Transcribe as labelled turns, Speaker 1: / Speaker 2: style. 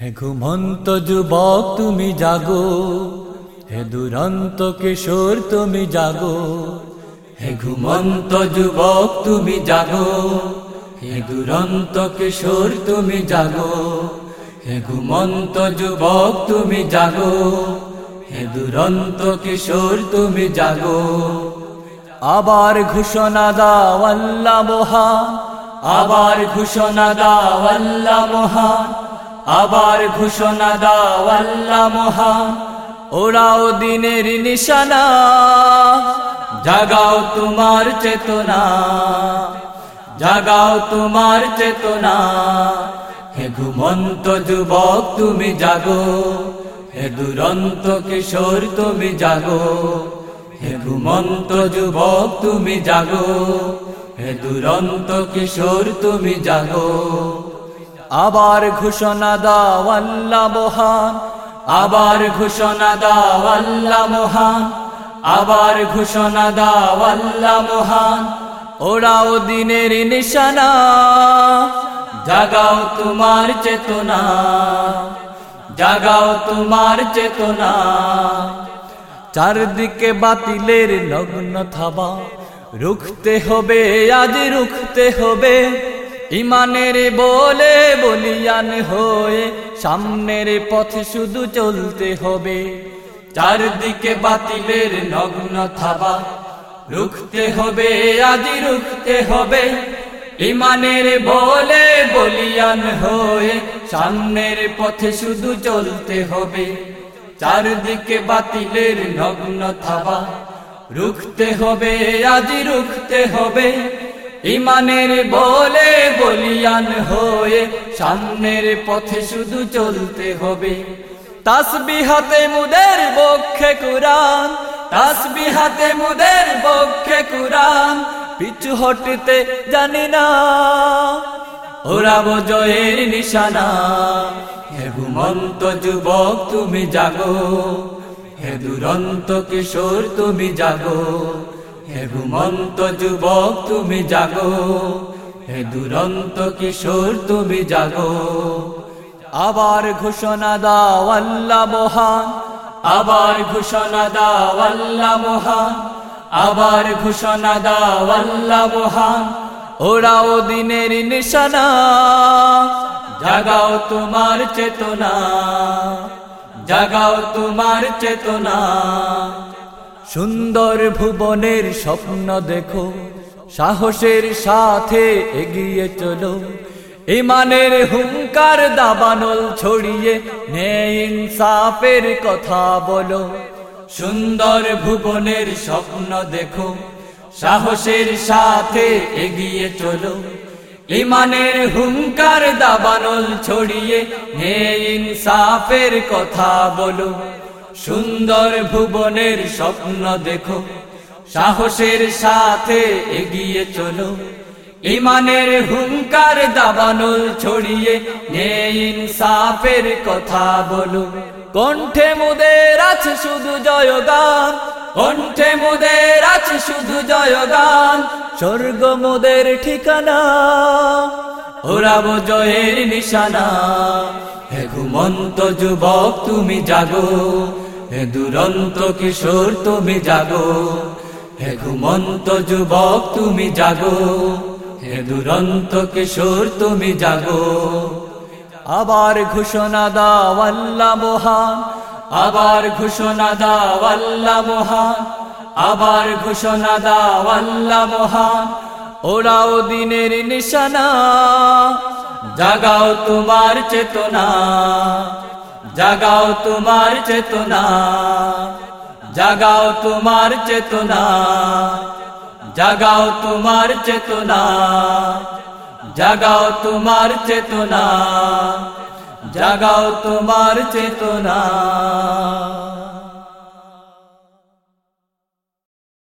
Speaker 1: হে ঘুমন্ত যুবক, তুমি জাগো। হে দুরন্ত কিশোর, তুমি জাগো। হে ঘুমন্ত যুবক, তুমি জাগো। হে দুরন্ত কিশোর, তুমি জাগো। হে ঘুমন্ত যুবক, তুমি জাগো। হে দুরন্ত কিশোর, তুমি জাগো। আবার ঘোষণা দাও আল্লাহ মহান। আবার ঘোষণা দাও আল্লাহ মহান। আবার ঘোষণা দাও আল্লাহ মহান। ওরাও দিনের নিশানা। জাগাও তোমার চেতনা। জাগাও তোমার চেতনা। হে ঘুমন্ত যুবক তুমি জাগো। হে দুরন্ত কিশোর তুমি জাগো। হে ঘুমন্ত যুবক তুমি জাগো। হে দুরন্ত কিশোর তুমি জাগো। আবার ঘোষণা দাও আল্লাহ মহান, আবার ঘোষণা দাও আল্লাহ মহান, আবার ঘোষণা দাও আল্লাহ মহান। ওরাও দিনের নিশানা, জাগাও তোমার চেতনা, জাগাও তোমার চেতনা। চারদিকে বাতিলের নগ্ন থাবা, রুখতে হবে, আজ রুখতে হবে। ইমানের বলে বলিয়ান হয়ে সামনের পথে শুধু চলতে হবে। চারদিকে বাতিলের নগ্ন থাবা রুখতে হবে আজ রুখতে হবে। ইমানের বলে বলিয়ান হয়ে সামনের পথে শুধু চলতে হবে। চারদিকে বাতিলের নগ্ন থাবা রুখতে হবে আজ রুখতে হবে। ইমানের বলে বলিয়ান হয়ে সামনের পথে শুধু চলতে হবে। তাসবিহাতে মুদের বক্ষে কুরান তাসবিহাতে মুদের বক্ষে কুরান পিছু হটতে জানি না। ওরা জয়ের নিশানা, হে ঘুমন্ত যুবক তুমি জাগো, হে দুরন্ত কিশোর তুমি জাগো। হে ঘুমন্ত যুবক, তুমি জাগো। হে দুরন্ত কিশোর, তুমি জাগো। আবার ঘোষণা দাও আল্লাহ মহান। আবার ঘোষণা দাও আল্লাহ মহান। আবার ঘোষণা দাও আল্লাহ মহান। ওরাও দিনের নিশানা, জাগাও তোমার চেতনা। জাগাও তোমার চেতনা। সুন্দর ভুবনের স্বপ্ন দেখো, সাহসের সাথে এগিয়ে চলো। ইমানের হুঙ্কার দাবানল ছড়িয়ে নে ইনসাফের কথা বলো। সুন্দর ভুবনের স্বপ্ন দেখো, সাহসের সাথে এগিয়ে চলো। ইমানের হুঙ্কার দাবানল ছড়িয়ে হে ইনসাফের কথা বলো। সুন্দর ভুবনের স্বপ্ন দেখো। সাহসের সাথে এগিয়ে চলো। ইমানের হুঙ্কার দাবানল ছড়িয়ে নে ইনসাফের কথা বলো। কণ্ঠে মুদের আছে শুধু জয়গান। কণ্ঠে মুদের আছে শুধু জয়গান। স্বর্গ মোদের ঠিকানা। ওরাব জয়ের নিশানা। হে ঘুমন্ত যুবক, তুমি জাগো। হে দুরন্ত কিশোর, তুমি জাগো। হে ঘুমন্ত যুবক, তুমি জাগো। হে দুরন্ত কিশোর, তুমি জাগো। আবার ঘোষণা দাও আল্লাহ আবার ঘোষণা দাও আল্লাহ আবার ঘোষণা দাও আল্লাহ ওরাও দিনের নিশানা, জাগাও তোমার চেতনা। জাগাও তোমার চেতনা, জাগাও তোমার চেতনা, জাগাও তোমার চেতনা, জাগাও তোমার চেতনা, জাগাও তোমার চেতনা।